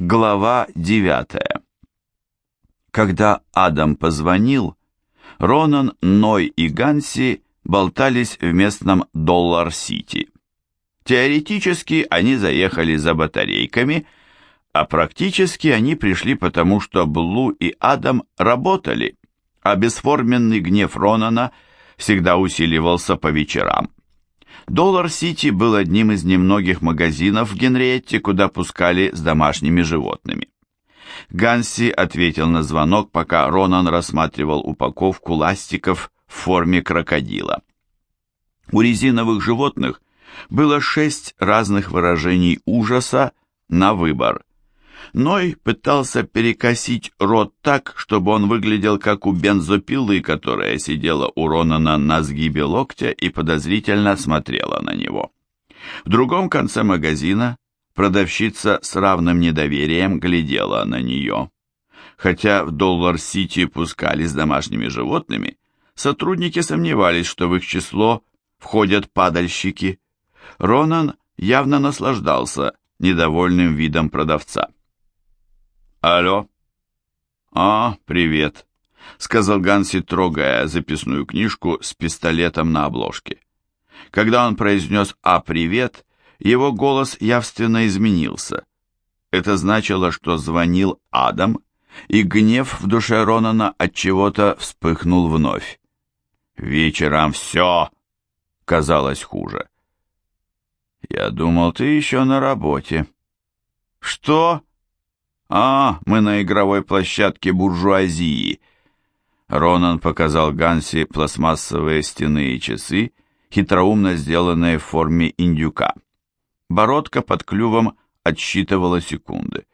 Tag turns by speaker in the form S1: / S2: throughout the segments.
S1: Глава 9. Когда Адам позвонил, Ронан, Ной и Ганси болтались в местном Доллар-Сити. Теоретически они заехали за батарейками, а практически они пришли потому, что Блу и Адам работали, а бесформенный гнев Ронана всегда усиливался по вечерам. Доллар-Сити был одним из немногих магазинов в Генриетте, куда пускали с домашними животными. Ганси ответил на звонок, пока Ронан рассматривал упаковку ластиков в форме крокодила. У резиновых животных было шесть разных выражений ужаса на выбор. Ной пытался перекосить рот так, чтобы он выглядел как у бензопилы, которая сидела у Ронана на сгибе локтя и подозрительно смотрела на него. В другом конце магазина продавщица с равным недоверием глядела на нее. Хотя в Доллар-Сити пускали с домашними животными, сотрудники сомневались, что в их число входят падальщики. Ронан явно наслаждался недовольным видом продавца. «Алло?» «А, привет», — сказал Ганси, трогая записную книжку с пистолетом на обложке. Когда он произнес «А, привет», его голос явственно изменился. Это значило, что звонил Адам, и гнев в душе Ронана от чего-то вспыхнул вновь. Вечером все казалось хуже. «Я думал, ты еще на работе». «Что?» «А, мы на игровой площадке буржуазии». Ронан показал Ганси пластмассовые стенные часы, хитроумно сделанные в форме индюка. Бородка под клювом отсчитывала секунды.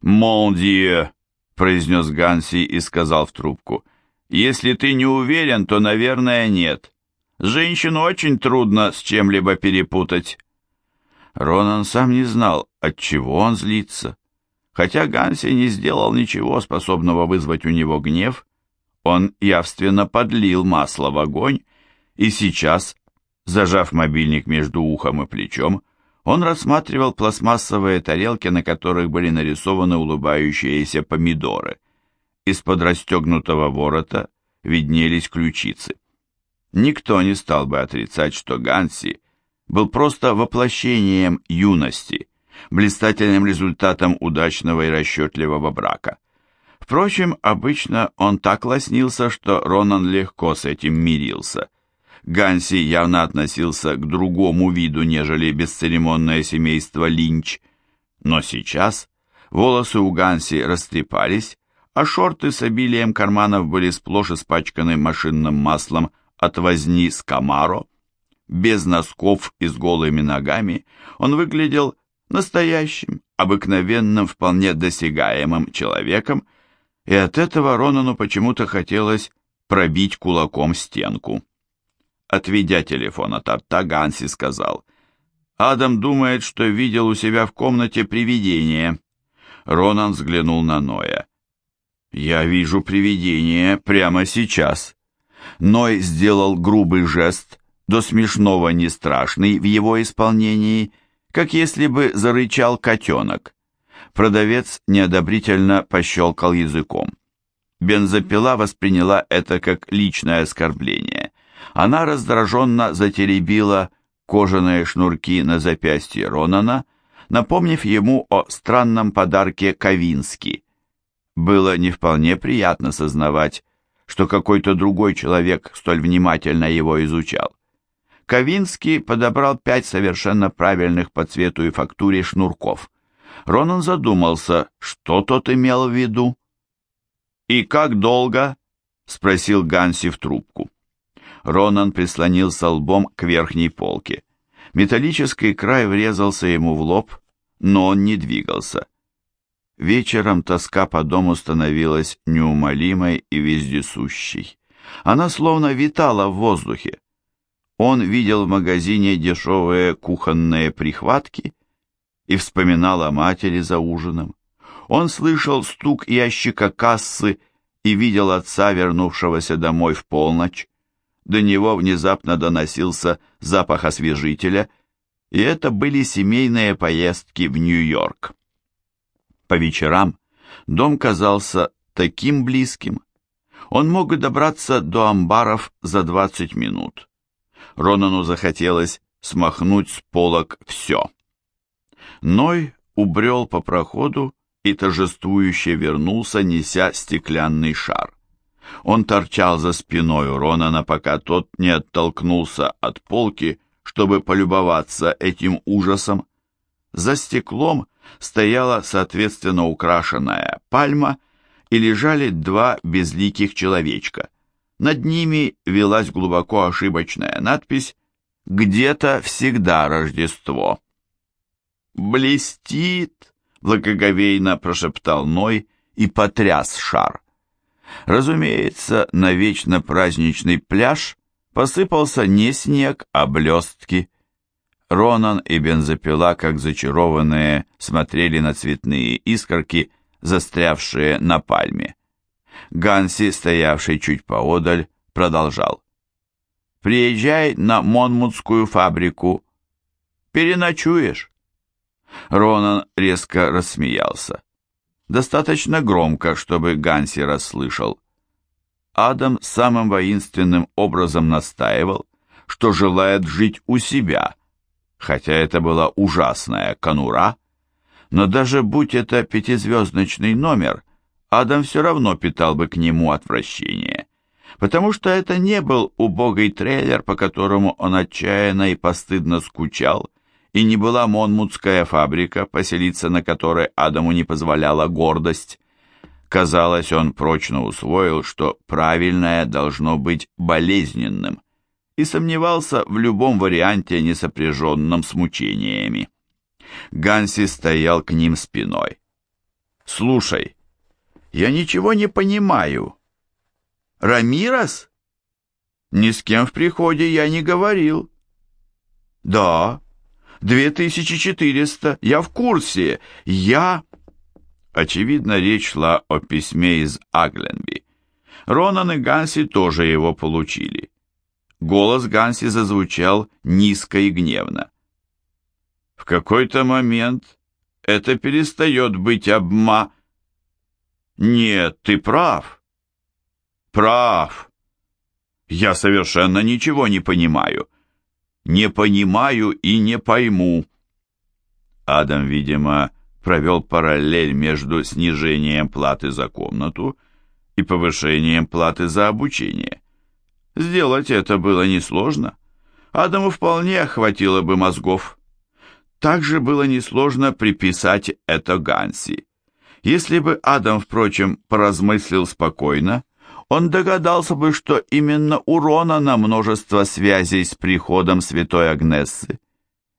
S1: «Мон произнес Ганси и сказал в трубку. «Если ты не уверен, то, наверное, нет. Женщину очень трудно с чем-либо перепутать». Ронан сам не знал, от чего он злится. Хотя Ганси не сделал ничего, способного вызвать у него гнев, он явственно подлил масло в огонь, и сейчас, зажав мобильник между ухом и плечом, он рассматривал пластмассовые тарелки, на которых были нарисованы улыбающиеся помидоры. Из-под расстегнутого ворота виднелись ключицы. Никто не стал бы отрицать, что Ганси был просто воплощением юности – блистательным результатом удачного и расчетливого брака. Впрочем, обычно он так лоснился, что Ронан легко с этим мирился. Ганси явно относился к другому виду, нежели бесцеремонное семейство Линч. Но сейчас волосы у Ганси растрепались, а шорты с обилием карманов были сплошь испачканы машинным маслом от возни с Камаро. Без носков и с голыми ногами он выглядел настоящим, обыкновенным, вполне досягаемым человеком, и от этого Ронану почему-то хотелось пробить кулаком стенку. Отведя телефон от рта, Ганси сказал, «Адам думает, что видел у себя в комнате привидение». Ронан взглянул на Ноя. «Я вижу привидение прямо сейчас». Ной сделал грубый жест, до смешного не страшный в его исполнении, как если бы зарычал котенок. Продавец неодобрительно пощелкал языком. Бензопила восприняла это как личное оскорбление. Она раздраженно затеребила кожаные шнурки на запястье Ронана, напомнив ему о странном подарке Кавински. Было не вполне приятно сознавать, что какой-то другой человек столь внимательно его изучал. Ковинский подобрал пять совершенно правильных по цвету и фактуре шнурков. Ронан задумался, что тот имел в виду. «И как долго?» — спросил Ганси в трубку. Ронан прислонился лбом к верхней полке. Металлический край врезался ему в лоб, но он не двигался. Вечером тоска по дому становилась неумолимой и вездесущей. Она словно витала в воздухе. Он видел в магазине дешевые кухонные прихватки и вспоминал о матери за ужином. Он слышал стук ящика кассы и видел отца, вернувшегося домой в полночь. До него внезапно доносился запах освежителя, и это были семейные поездки в Нью-Йорк. По вечерам дом казался таким близким. Он мог добраться до амбаров за 20 минут. Ронану захотелось смахнуть с полок все. Ной убрел по проходу и торжествующе вернулся, неся стеклянный шар. Он торчал за спиной у Ронана, пока тот не оттолкнулся от полки, чтобы полюбоваться этим ужасом. За стеклом стояла соответственно украшенная пальма и лежали два безликих человечка. Над ними велась глубоко ошибочная надпись «Где-то всегда Рождество». «Блестит!» — благоговейно прошептал Ной и потряс шар. Разумеется, на вечно праздничный пляж посыпался не снег, а блестки. Ронан и бензопила, как зачарованные, смотрели на цветные искорки, застрявшие на пальме. Ганси, стоявший чуть поодаль, продолжал. «Приезжай на Монмутскую фабрику. Переночуешь?» Ронан резко рассмеялся. Достаточно громко, чтобы Ганси расслышал. Адам самым воинственным образом настаивал, что желает жить у себя, хотя это была ужасная конура, но даже будь это пятизвездочный номер, Адам все равно питал бы к нему отвращение, потому что это не был убогий трейлер, по которому он отчаянно и постыдно скучал, и не была Монмутская фабрика, поселиться на которой Адаму не позволяла гордость. Казалось, он прочно усвоил, что правильное должно быть болезненным, и сомневался в любом варианте, не сопряженном с мучениями. Ганси стоял к ним спиной. «Слушай, я ничего не понимаю. Рамирос? Ни с кем в приходе я не говорил». «Да, две тысячи четыреста, я в курсе, я...» Очевидно, речь шла о письме из Агленби. Ронан и Ганси тоже его получили. Голос Ганси зазвучал низко и гневно. В какой-то момент это перестает быть обма... Нет, ты прав. Прав. Я совершенно ничего не понимаю не понимаю и не пойму». Адам, видимо, провел параллель между снижением платы за комнату и повышением платы за обучение. Сделать это было несложно. Адаму вполне хватило бы мозгов. Также было несложно приписать это Ганси. Если бы Адам, впрочем, поразмыслил спокойно, он догадался бы, что именно у Ронана множество связей с приходом святой Агнессы,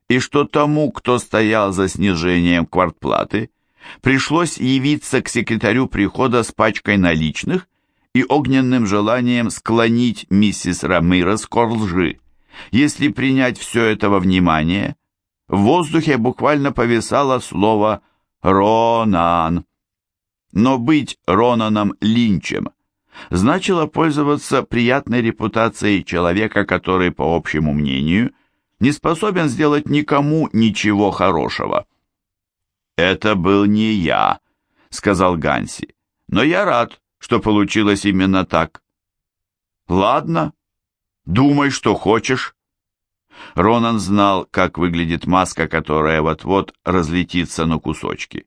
S1: и что тому, кто стоял за снижением квартплаты, пришлось явиться к секретарю прихода с пачкой наличных и огненным желанием склонить миссис Рамирес к лжи. Если принять все это во внимание, в воздухе буквально повисало слово «Ронан». Но быть Ронаном Линчем – значило пользоваться приятной репутацией человека, который, по общему мнению, не способен сделать никому ничего хорошего. «Это был не я», — сказал Ганси, — «но я рад, что получилось именно так». «Ладно, думай, что хочешь». Ронан знал, как выглядит маска, которая вот-вот разлетится на кусочки.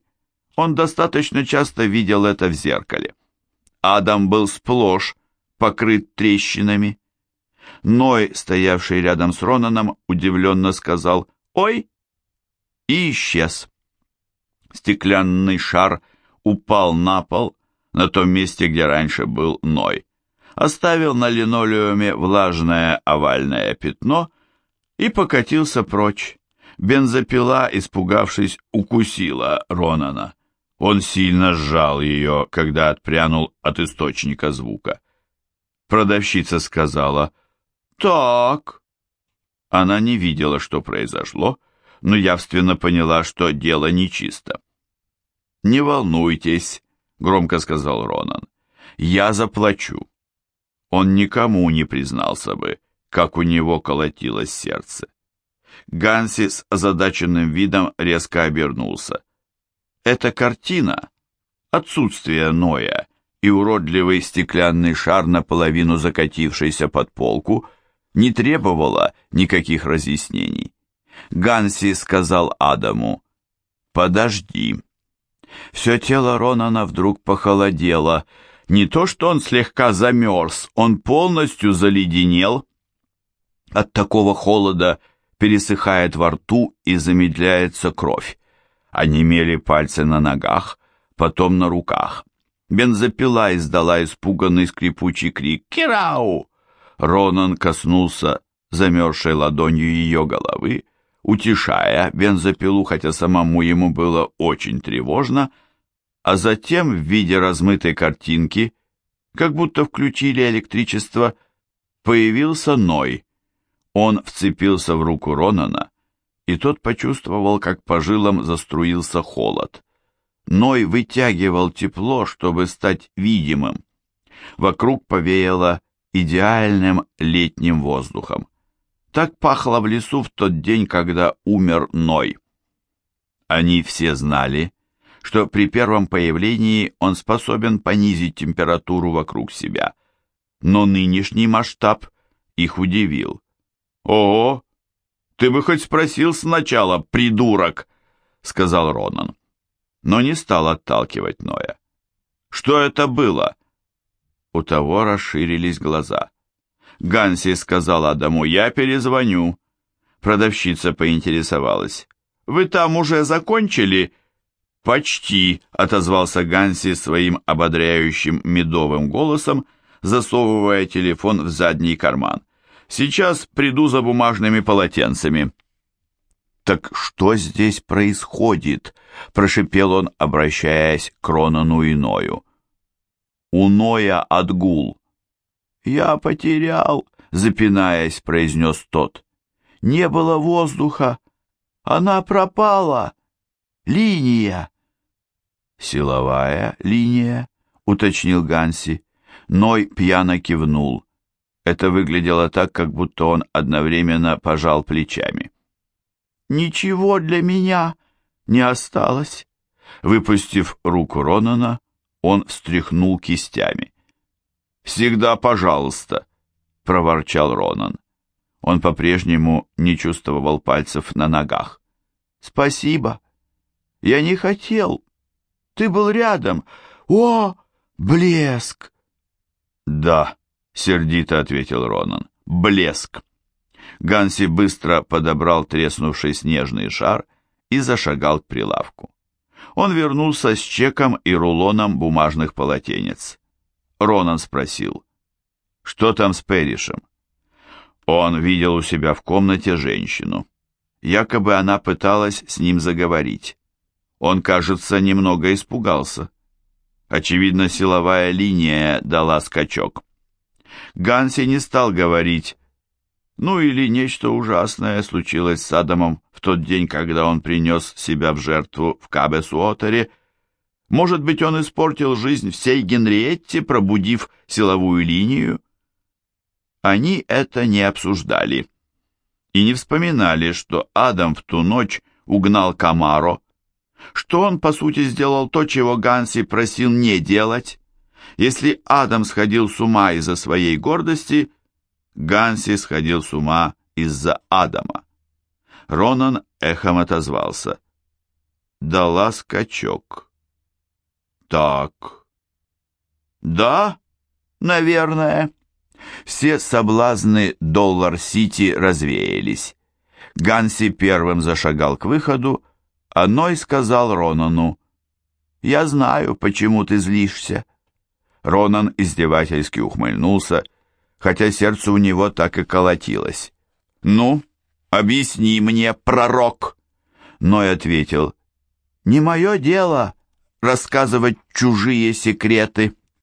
S1: Он достаточно часто видел это в зеркале. Адам был сплошь покрыт трещинами. Ной, стоявший рядом с Ронаном, удивленно сказал «Ой!» и исчез. Стеклянный шар упал на пол, на том месте, где раньше был Ной, оставил на линолеуме влажное овальное пятно и покатился прочь. Бензопила, испугавшись, укусила Ронана. Он сильно сжал ее, когда отпрянул от источника звука. Продавщица сказала «Так». Она не видела, что произошло, но явственно поняла, что дело нечисто. «Не волнуйтесь», — громко сказал Ронан. «Я заплачу». Он никому не признался бы, как у него колотилось сердце. Ганси с озадаченным видом резко обернулся. Эта картина, отсутствие Ноя и уродливый стеклянный шар, наполовину закатившийся под полку, не требовала никаких разъяснений. Ганси сказал Адаму, «Подожди». Все тело Ронана вдруг похолодело. Не то, что он слегка замерз, он полностью заледенел. От такого холода пересыхает во рту и замедляется кровь. Онемели пальцы на ногах, потом на руках. Бензопила издала испуганный скрипучий крик «Кирау!». Ронан коснулся замерзшей ладонью ее головы, утешая бензопилу, хотя самому ему было очень тревожно, а затем в виде размытой картинки, как будто включили электричество, появился Ной. Он вцепился в руку Ронана, и тот почувствовал, как по жилам заструился холод. Ной вытягивал тепло, чтобы стать видимым. Вокруг повеяло идеальным летним воздухом. Так пахло в лесу в тот день, когда умер Ной. Они все знали, что при первом появлении он способен понизить температуру вокруг себя. Но нынешний масштаб их удивил. «Ого! Ты бы хоть спросил сначала, придурок!» — сказал Ронан. Но не стал отталкивать Ноя. «Что это было?» У того расширились глаза. Ганси сказал Адаму, «Я перезвоню». Продавщица поинтересовалась. «Вы там уже закончили?» «Почти», — отозвался Ганси своим ободряющим медовым голосом, засовывая телефон в задний карман. «Сейчас приду за бумажными полотенцами». «Так что здесь происходит?» — прошипел он, обращаясь к Ронану и Ною. «У Ноя отгул. «Я потерял», — запинаясь, произнес тот. «Не было воздуха. Она пропала. Линия». «Силовая линия», — уточнил Ганси. Ной пьяно кивнул. Это выглядело так, как будто он одновременно пожал плечами. «Ничего для меня не осталось». Выпустив руку Ронана, он встряхнул кистями. «Всегда пожалуйста», — проворчал Ронан. Он по-прежнему не чувствовал пальцев на ногах. «Спасибо. Я не хотел. Ты был рядом. О, блеск!» «Да», — сердито ответил Ронан. «Блеск». Ганси быстро подобрал треснувший снежный шар и зашагал к прилавку. Он вернулся с чеком и рулоном бумажных полотенец. Ронан спросил. «Что там с Перришем?» Он видел у себя в комнате женщину. Якобы она пыталась с ним заговорить. Он, кажется, немного испугался. Очевидно, силовая линия дала скачок. Ганси не стал говорить, ну или нечто ужасное случилось с Адамом в тот день, когда он принес себя в жертву в Кабесуотере, может быть, он испортил жизнь всей Генриетте, пробудив силовую линию? Они это не обсуждали и не вспоминали, что Адам в ту ночь угнал Камаро, что он, по сути, сделал то, чего Ганси просил не делать. Если Адам сходил с ума из-за своей гордости, Ганси сходил с ума из-за Адама. Ронан эхом отозвался. Дала скачок. Так. Да, наверное. Все соблазны Доллар-Сити развеялись. Ганси первым зашагал к выходу, а Ной сказал Ронану, «Я знаю, почему ты злишься». Ронан издевательски ухмыльнулся, хотя сердце у него так и колотилось. «Ну, объясни мне, пророк!» Ной ответил, «Не мое дело рассказывать чужие секреты.